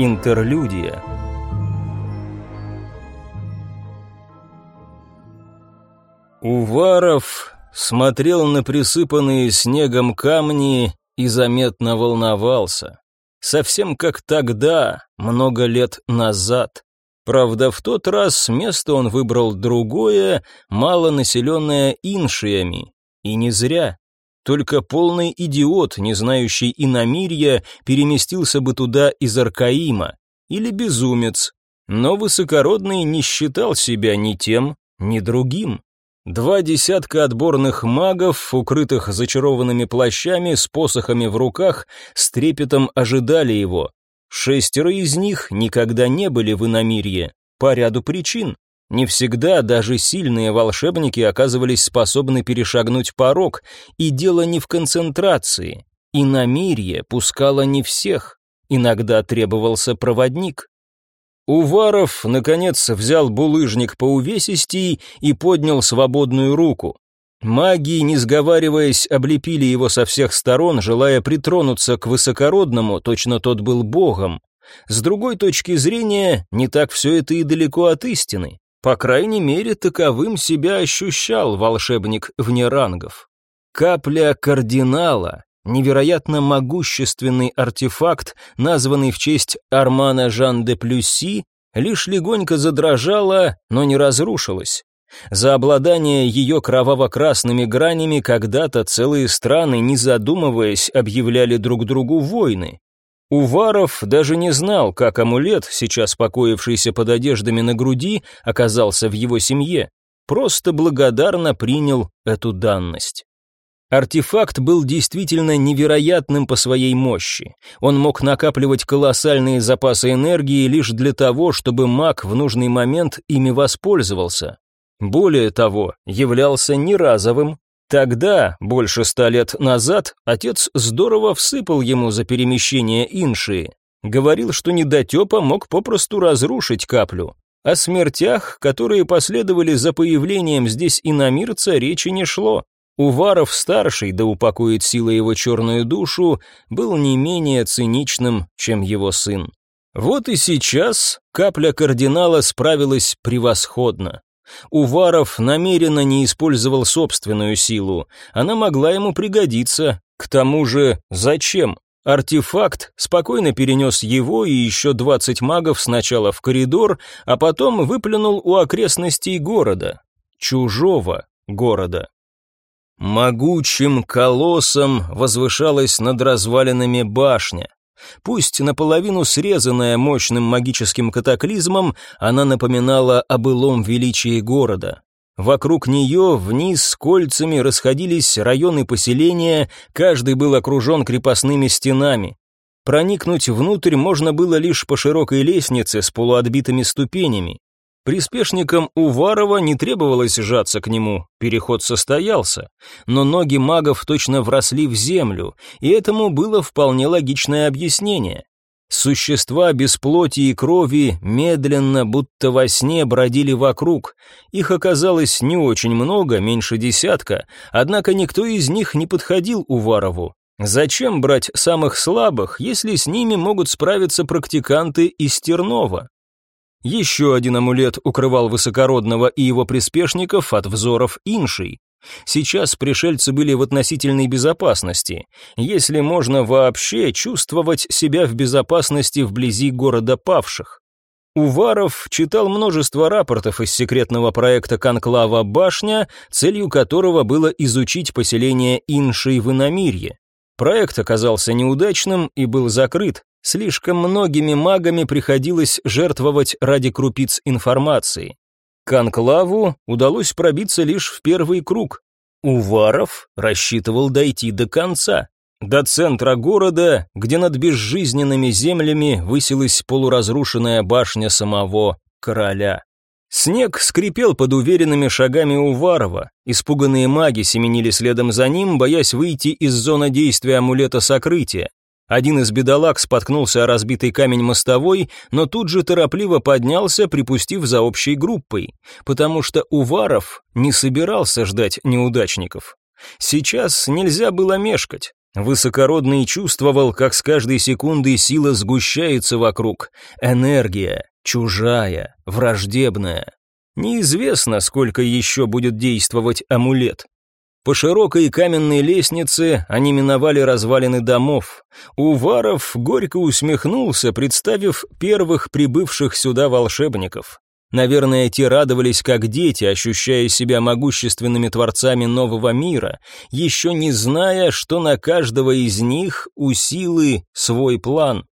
Интерлюдия. Уваров смотрел на присыпанные снегом камни и заметно волновался. Совсем как тогда, много лет назад. Правда, в тот раз место он выбрал другое, малонаселенное иншиями. И не зря. Только полный идиот, не знающий иномирья, переместился бы туда из Аркаима. Или безумец. Но высокородный не считал себя ни тем, ни другим. Два десятка отборных магов, укрытых зачарованными плащами, с посохами в руках, с трепетом ожидали его. Шестеро из них никогда не были в иномирье, по ряду причин. Не всегда даже сильные волшебники оказывались способны перешагнуть порог, и дело не в концентрации. Иномирье пускало не всех, иногда требовался проводник. Уваров, наконец, взял булыжник по увесистей и поднял свободную руку. Маги, не сговариваясь, облепили его со всех сторон, желая притронуться к высокородному, точно тот был богом. С другой точки зрения, не так все это и далеко от истины. По крайней мере, таковым себя ощущал волшебник вне рангов. Капля кардинала, невероятно могущественный артефакт, названный в честь Армана Жан де Плюси, лишь легонько задрожала, но не разрушилась. За обладание ее кроваво-красными гранями когда-то целые страны, не задумываясь, объявляли друг другу войны. Уваров даже не знал, как амулет, сейчас покоившийся под одеждами на груди, оказался в его семье. Просто благодарно принял эту данность. Артефакт был действительно невероятным по своей мощи. Он мог накапливать колоссальные запасы энергии лишь для того, чтобы маг в нужный момент ими воспользовался. Более того, являлся не разовым. Тогда, больше ста лет назад, отец здорово всыпал ему за перемещение иншии. Говорил, что недотепа мог попросту разрушить каплю. О смертях, которые последовали за появлением здесь иномирца, речи не шло. Уваров-старший, да упокоит сила его черную душу, был не менее циничным, чем его сын. Вот и сейчас капля кардинала справилась превосходно. Уваров намеренно не использовал собственную силу, она могла ему пригодиться. К тому же, зачем? Артефакт спокойно перенес его и еще двадцать магов сначала в коридор, а потом выплюнул у окрестностей города. Чужого города. Могучим колоссом возвышалась над развалинами башня. Пусть наполовину срезанная мощным магическим катаклизмом, она напоминала о былом величии города. Вокруг нее вниз кольцами расходились районы поселения, каждый был окружен крепостными стенами. Проникнуть внутрь можно было лишь по широкой лестнице с полуотбитыми ступенями. Приспешникам Уварова не требовалось сжаться к нему, переход состоялся, но ноги магов точно вросли в землю, и этому было вполне логичное объяснение. Существа без плоти и крови медленно, будто во сне, бродили вокруг. Их оказалось не очень много, меньше десятка, однако никто из них не подходил Уварову. Зачем брать самых слабых, если с ними могут справиться практиканты из Тернова? Еще один амулет укрывал высокородного и его приспешников от взоров иншей. Сейчас пришельцы были в относительной безопасности, если можно вообще чувствовать себя в безопасности вблизи города павших. Уваров читал множество рапортов из секретного проекта конклава «Башня», целью которого было изучить поселение иншей в Иномирье. Проект оказался неудачным и был закрыт, Слишком многими магами приходилось жертвовать ради крупиц информации. Конклаву удалось пробиться лишь в первый круг. Уваров рассчитывал дойти до конца, до центра города, где над безжизненными землями высилась полуразрушенная башня самого короля. Снег скрипел под уверенными шагами Уварова. Испуганные маги семенили следом за ним, боясь выйти из зоны действия амулета сокрытия. Один из бедолаг споткнулся о разбитый камень мостовой, но тут же торопливо поднялся, припустив за общей группой, потому что Уваров не собирался ждать неудачников. Сейчас нельзя было мешкать. Высокородный чувствовал, как с каждой секундой сила сгущается вокруг. Энергия, чужая, враждебная. Неизвестно, сколько еще будет действовать амулет. По широкой каменной лестнице они миновали развалины домов. Уваров горько усмехнулся, представив первых прибывших сюда волшебников. Наверное, те радовались как дети, ощущая себя могущественными творцами нового мира, еще не зная, что на каждого из них у силы свой план.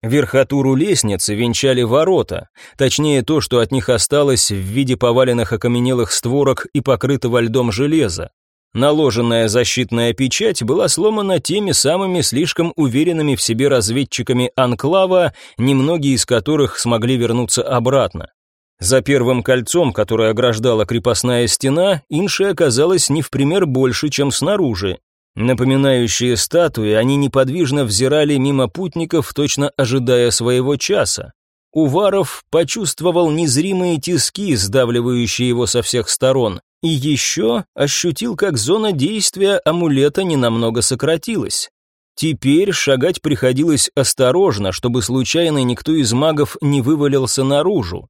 Верхотуру лестницы венчали ворота, точнее то, что от них осталось в виде поваленных окаменелых створок и покрытого льдом железа. Наложенная защитная печать была сломана теми самыми слишком уверенными в себе разведчиками Анклава, немногие из которых смогли вернуться обратно. За первым кольцом, которое ограждала крепостная стена, инши оказалось не в пример больше, чем снаружи. Напоминающие статуи, они неподвижно взирали мимо путников, точно ожидая своего часа. Уваров почувствовал незримые тиски, сдавливающие его со всех сторон, и еще ощутил, как зона действия амулета ненамного сократилась. Теперь шагать приходилось осторожно, чтобы случайно никто из магов не вывалился наружу.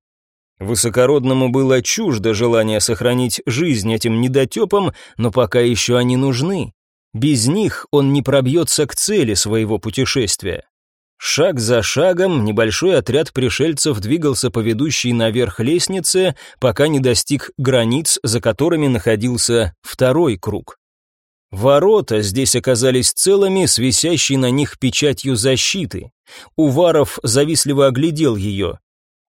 Высокородному было чуждо желание сохранить жизнь этим недотепам, но пока еще они нужны. Без них он не пробьется к цели своего путешествия. Шаг за шагом небольшой отряд пришельцев двигался по ведущей наверх лестнице, пока не достиг границ, за которыми находился второй круг. Ворота здесь оказались целыми, с висящей на них печатью защиты. Уваров завистливо оглядел ее.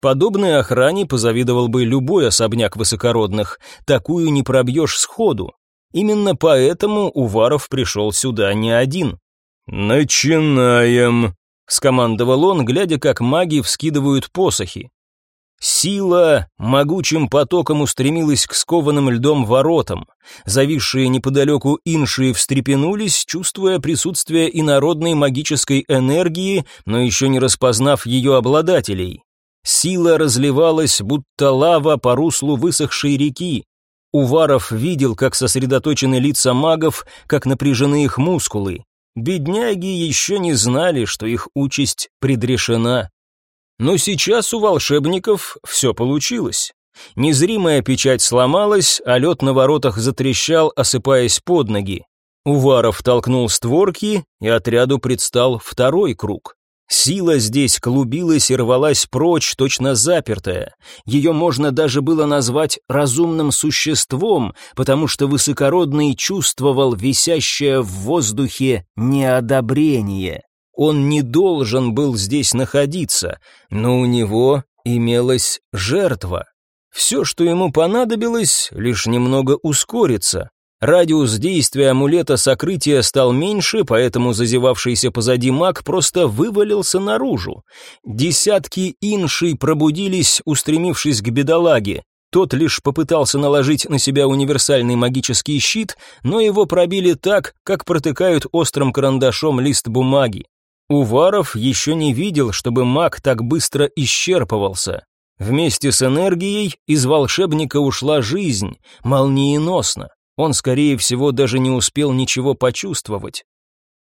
Подобной охране позавидовал бы любой особняк высокородных, такую не пробьешь сходу. Именно поэтому Уваров пришел сюда не один. «Начинаем», — скомандовал он, глядя, как маги вскидывают посохи. Сила могучим потоком устремилась к скованным льдом воротам. Зависшие неподалеку инши встрепенулись, чувствуя присутствие инородной магической энергии, но еще не распознав ее обладателей. Сила разливалась, будто лава по руслу высохшей реки. Уваров видел, как сосредоточены лица магов, как напряжены их мускулы. Бедняги еще не знали, что их участь предрешена. Но сейчас у волшебников все получилось. Незримая печать сломалась, а лед на воротах затрещал, осыпаясь под ноги. Уваров толкнул створки, и отряду предстал второй круг. Сила здесь клубилась и рвалась прочь, точно запертая. Ее можно даже было назвать разумным существом, потому что высокородный чувствовал висящее в воздухе неодобрение. Он не должен был здесь находиться, но у него имелась жертва. Все, что ему понадобилось, лишь немного ускориться, Радиус действия амулета сокрытия стал меньше, поэтому зазевавшийся позади маг просто вывалился наружу. Десятки иншей пробудились, устремившись к бедолаге. Тот лишь попытался наложить на себя универсальный магический щит, но его пробили так, как протыкают острым карандашом лист бумаги. Уваров еще не видел, чтобы маг так быстро исчерпывался. Вместе с энергией из волшебника ушла жизнь, молниеносно. Он, скорее всего, даже не успел ничего почувствовать.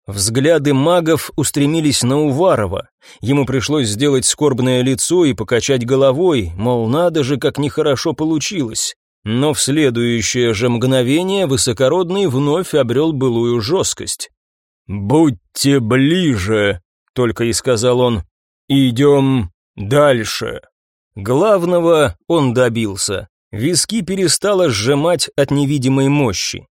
Взгляды магов устремились на Уварова. Ему пришлось сделать скорбное лицо и покачать головой, мол, надо же, как нехорошо получилось. Но в следующее же мгновение высокородный вновь обрел былую жесткость. «Будьте ближе», — только и сказал он. «Идем дальше». Главного он добился. Виски перестало сжимать от невидимой мощи.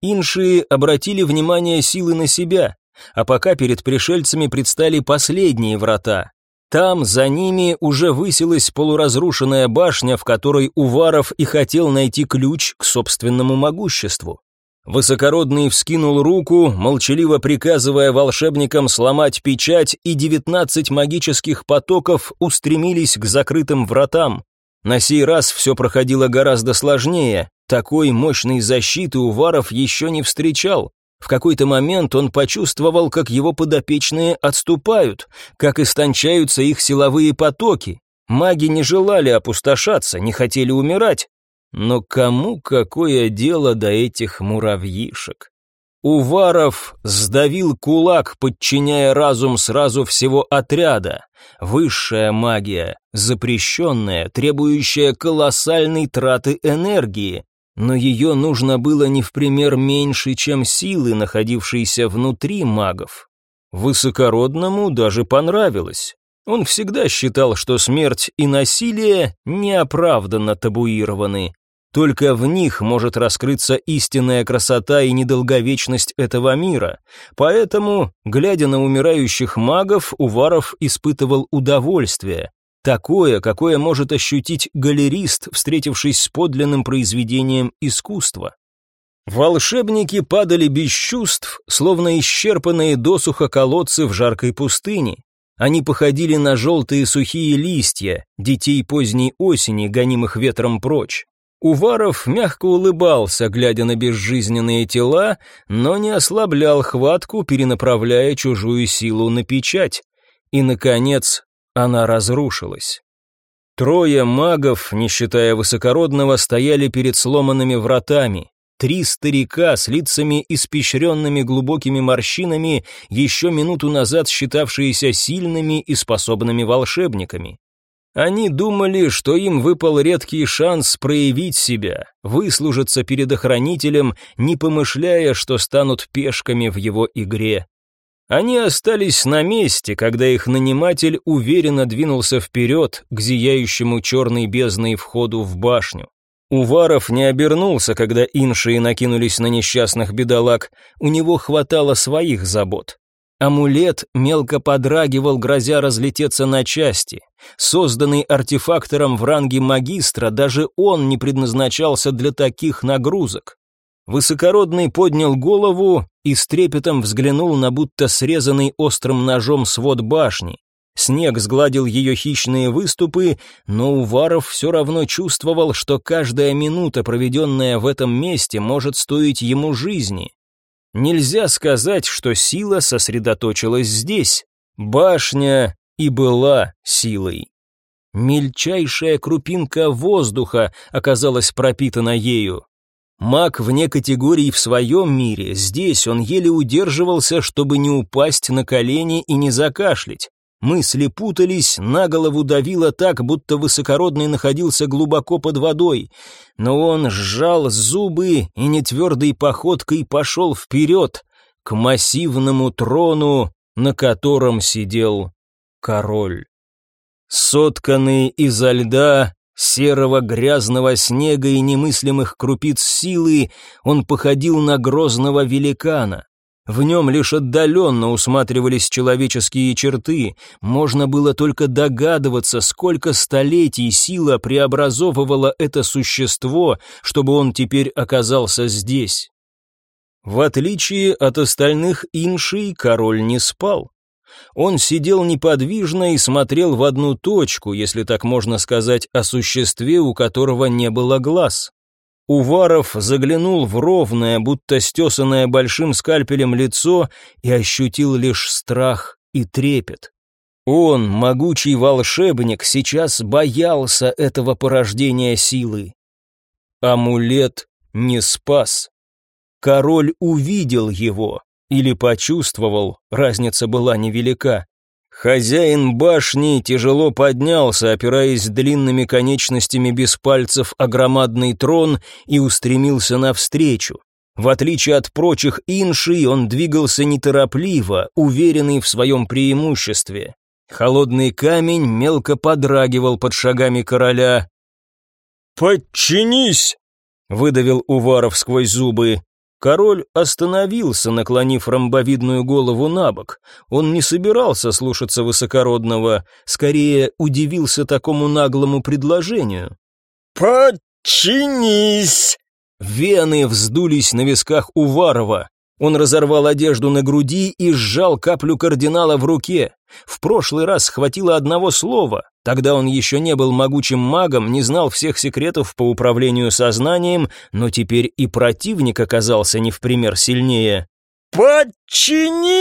Инши обратили внимание силы на себя, а пока перед пришельцами предстали последние врата. Там, за ними, уже высилась полуразрушенная башня, в которой Уваров и хотел найти ключ к собственному могуществу. Высокородный вскинул руку, молчаливо приказывая волшебникам сломать печать, и девятнадцать магических потоков устремились к закрытым вратам. На сей раз все проходило гораздо сложнее. Такой мощной защиты Уваров еще не встречал. В какой-то момент он почувствовал, как его подопечные отступают, как истончаются их силовые потоки. Маги не желали опустошаться, не хотели умирать. Но кому какое дело до этих муравьишек? Уваров сдавил кулак, подчиняя разум сразу всего отряда. Высшая магия, запрещенная, требующая колоссальной траты энергии, но ее нужно было не в пример меньше, чем силы, находившиеся внутри магов. Высокородному даже понравилось. Он всегда считал, что смерть и насилие неоправданно табуированы. Только в них может раскрыться истинная красота и недолговечность этого мира. Поэтому, глядя на умирающих магов, Уваров испытывал удовольствие. Такое, какое может ощутить галерист, встретившись с подлинным произведением искусства. Волшебники падали без чувств, словно исчерпанные досуха колодцы в жаркой пустыне. Они походили на желтые сухие листья, детей поздней осени, гонимых ветром прочь. Уваров мягко улыбался, глядя на безжизненные тела, но не ослаблял хватку, перенаправляя чужую силу на печать. И, наконец, она разрушилась. Трое магов, не считая высокородного, стояли перед сломанными вратами. Три старика с лицами испещренными глубокими морщинами, еще минуту назад считавшиеся сильными и способными волшебниками. Они думали, что им выпал редкий шанс проявить себя, выслужиться перед охранителем, не помышляя, что станут пешками в его игре. Они остались на месте, когда их наниматель уверенно двинулся вперед к зияющему черной бездной входу в башню. Уваров не обернулся, когда иншии накинулись на несчастных бедолаг, у него хватало своих забот. Амулет мелко подрагивал, грозя разлететься на части. Созданный артефактором в ранге магистра, даже он не предназначался для таких нагрузок. Высокородный поднял голову и с трепетом взглянул на будто срезанный острым ножом свод башни. Снег сгладил ее хищные выступы, но Уваров все равно чувствовал, что каждая минута, проведенная в этом месте, может стоить ему жизни. Нельзя сказать, что сила сосредоточилась здесь. Башня и была силой. Мельчайшая крупинка воздуха оказалась пропитана ею. Маг вне категории в своем мире, здесь он еле удерживался, чтобы не упасть на колени и не закашлять. Мысли путались, на голову давило так, будто высокородный находился глубоко под водой. Но он сжал зубы и нетвердой походкой пошел вперед, к массивному трону, на котором сидел король. Сотканный изо льда, серого грязного снега и немыслимых крупиц силы, он походил на грозного великана. В нем лишь отдаленно усматривались человеческие черты, можно было только догадываться, сколько столетий сила преобразовывала это существо, чтобы он теперь оказался здесь. В отличие от остальных иншей, король не спал. Он сидел неподвижно и смотрел в одну точку, если так можно сказать, о существе, у которого не было глаз. Уваров заглянул в ровное, будто стесанное большим скальпелем лицо и ощутил лишь страх и трепет. Он, могучий волшебник, сейчас боялся этого порождения силы. Амулет не спас. Король увидел его или почувствовал, разница была невелика. Хозяин башни тяжело поднялся, опираясь длинными конечностями без пальцев о громадный трон и устремился навстречу. В отличие от прочих инши, он двигался неторопливо, уверенный в своем преимуществе. Холодный камень мелко подрагивал под шагами короля. «Подчинись!» — выдавил Уваров сквозь зубы. Король остановился, наклонив ромбовидную голову на бок. Он не собирался слушаться высокородного, скорее удивился такому наглому предложению. «Подчинись!» Вены вздулись на висках Уварова. Он разорвал одежду на груди и сжал каплю кардинала в руке. В прошлый раз хватило одного слова. Тогда он еще не был могучим магом, не знал всех секретов по управлению сознанием, но теперь и противник оказался не в пример сильнее. «Подчинись!»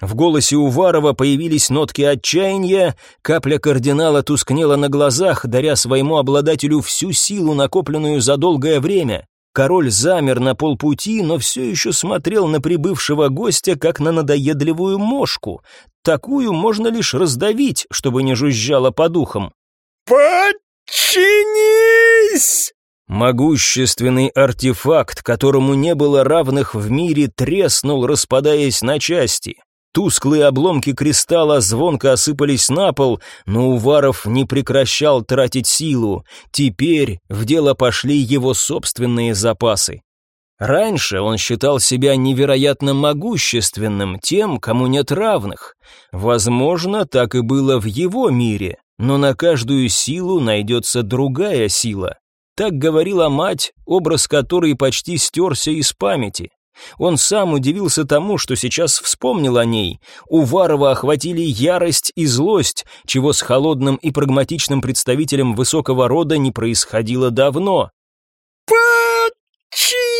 В голосе Уварова появились нотки отчаяния, капля кардинала тускнела на глазах, даря своему обладателю всю силу, накопленную за долгое время. Король замер на полпути, но все еще смотрел на прибывшего гостя, как на надоедливую мошку. Такую можно лишь раздавить, чтобы не жужжало по духам. «Подчинись!» Могущественный артефакт, которому не было равных в мире, треснул, распадаясь на части. Тусклые обломки кристалла звонко осыпались на пол, но Уваров не прекращал тратить силу. Теперь в дело пошли его собственные запасы. Раньше он считал себя невероятно могущественным, тем, кому нет равных. Возможно, так и было в его мире, но на каждую силу найдется другая сила. Так говорила мать, образ которой почти стерся из памяти. Он сам удивился тому, что сейчас вспомнил о ней. У Варова охватили ярость и злость, чего с холодным и прагматичным представителем высокого рода не происходило давно. «Подчинись!»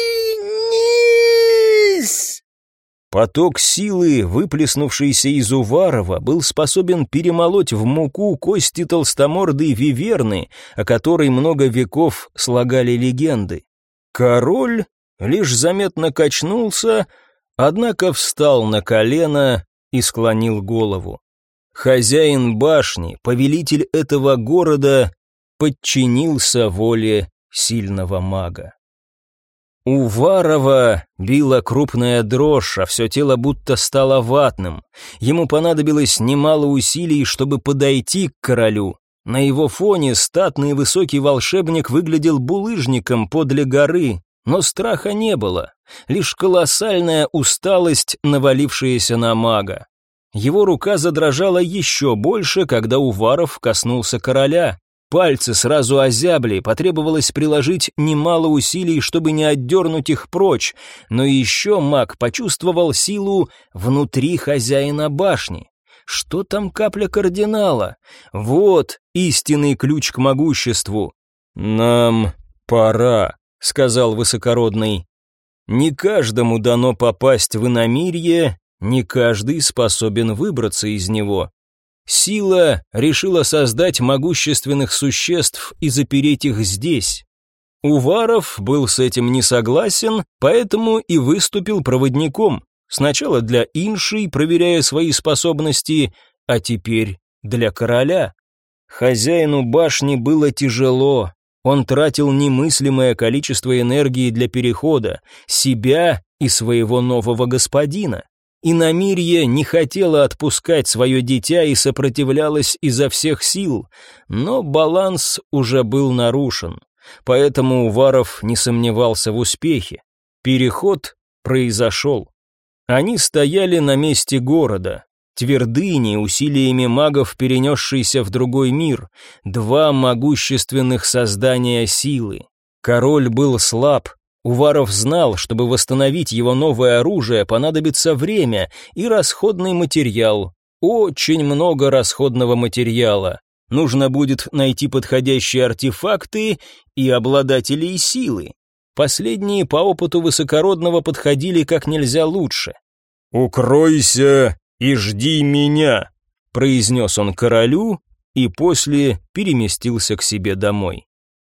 Поток силы, выплеснувшийся из Уварова, был способен перемолоть в муку кости толстомордой виверны, о которой много веков слагали легенды. Король лишь заметно качнулся, однако встал на колено и склонил голову. Хозяин башни, повелитель этого города, подчинился воле сильного мага. У Варова била крупная дрожь, а все тело будто стало ватным. Ему понадобилось немало усилий, чтобы подойти к королю. На его фоне статный высокий волшебник выглядел булыжником подле горы, но страха не было, лишь колоссальная усталость, навалившаяся на мага. Его рука задрожала еще больше, когда Уваров коснулся короля. Пальцы сразу озябли, потребовалось приложить немало усилий, чтобы не отдернуть их прочь, но еще маг почувствовал силу внутри хозяина башни. Что там капля кардинала? Вот истинный ключ к могуществу. «Нам пора», сказал высокородный. Не каждому дано попасть в иномирье, не каждый способен выбраться из него. Сила решила создать могущественных существ и запереть их здесь. Уваров был с этим не согласен, поэтому и выступил проводником. Сначала для иншей, проверяя свои способности, а теперь для короля. Хозяину башни было тяжело, он тратил немыслимое количество энергии для перехода, себя и своего нового господина. Иномирье не хотела отпускать свое дитя и сопротивлялась изо всех сил, но баланс уже был нарушен, поэтому Уваров не сомневался в успехе. Переход произошел. Они стояли на месте города, твердыни, усилиями магов, перенесшейся в другой мир, два могущественных создания силы. Король был слаб, Уваров знал, чтобы восстановить его новое оружие, понадобится время и расходный материал. Очень много расходного материала. Нужно будет найти подходящие артефакты и обладателей силы. Последние по опыту высокородного подходили как нельзя лучше. «Укройся и жди меня», — произнес он королю и после переместился к себе домой.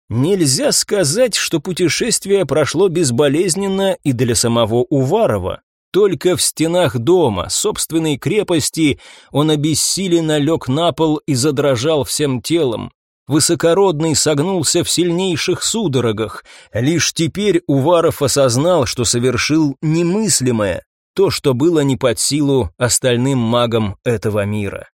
Нельзя сказать, что путешествие прошло безболезненно и для самого Уварова. Только в стенах дома, собственной крепости, он обессиленно лег на пол и задрожал всем телом. Высокородный согнулся в сильнейших судорогах. Лишь теперь Уваров осознал, что совершил немыслимое то, что было не под силу остальным магам этого мира.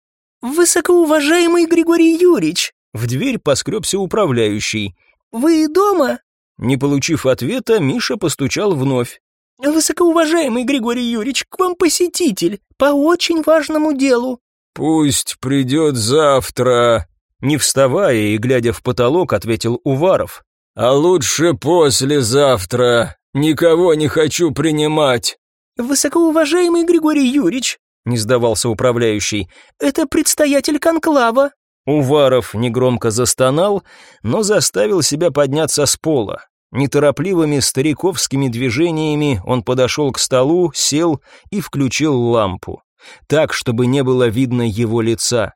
«Высокоуважаемый Григорий Юрьевич!» В дверь поскребся управляющий. «Вы дома?» Не получив ответа, Миша постучал вновь. «Высокоуважаемый Григорий Юрьевич, к вам посетитель, по очень важному делу». «Пусть придет завтра», не вставая и глядя в потолок, ответил Уваров. «А лучше послезавтра. Никого не хочу принимать». «Высокоуважаемый Григорий Юрьевич», — не сдавался управляющий, — «это предстоятель конклава». Уваров негромко застонал, но заставил себя подняться с пола. Неторопливыми стариковскими движениями он подошел к столу, сел и включил лампу. Так, чтобы не было видно его лица.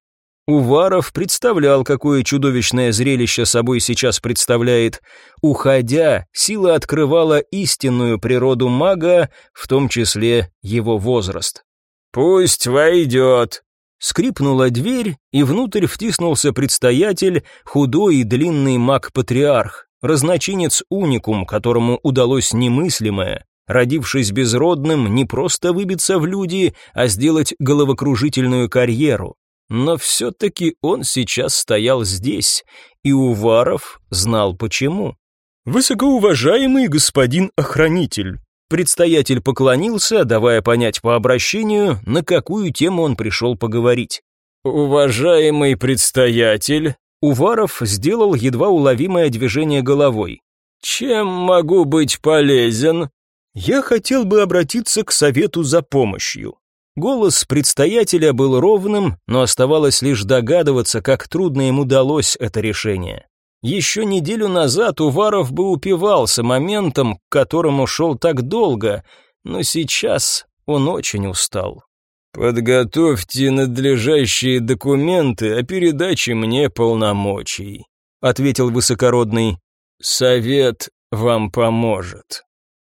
Уваров представлял, какое чудовищное зрелище собой сейчас представляет. Уходя, сила открывала истинную природу мага, в том числе его возраст. «Пусть войдет», Скрипнула дверь, и внутрь втиснулся предстоятель, худой и длинный маг-патриарх, разночинец уникум, которому удалось немыслимое, родившись безродным, не просто выбиться в люди, а сделать головокружительную карьеру. Но все-таки он сейчас стоял здесь, и Уваров знал почему. «Высокоуважаемый господин охранитель», Предстоятель поклонился, давая понять по обращению, на какую тему он пришел поговорить. «Уважаемый предстоятель», Уваров сделал едва уловимое движение головой. «Чем могу быть полезен?» «Я хотел бы обратиться к совету за помощью». Голос предстоятеля был ровным, но оставалось лишь догадываться, как трудно ему далось это решение. Еще неделю назад Уваров бы упивался моментом, к которому шел так долго, но сейчас он очень устал. «Подготовьте надлежащие документы о передаче мне полномочий», ответил высокородный. «Совет вам поможет».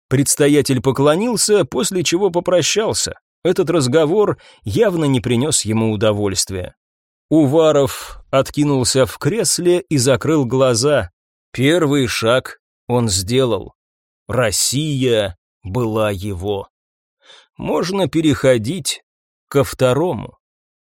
Предстоятель поклонился, после чего попрощался. Этот разговор явно не принес ему удовольствия. Уваров откинулся в кресле и закрыл глаза. Первый шаг он сделал. Россия была его. Можно переходить ко второму.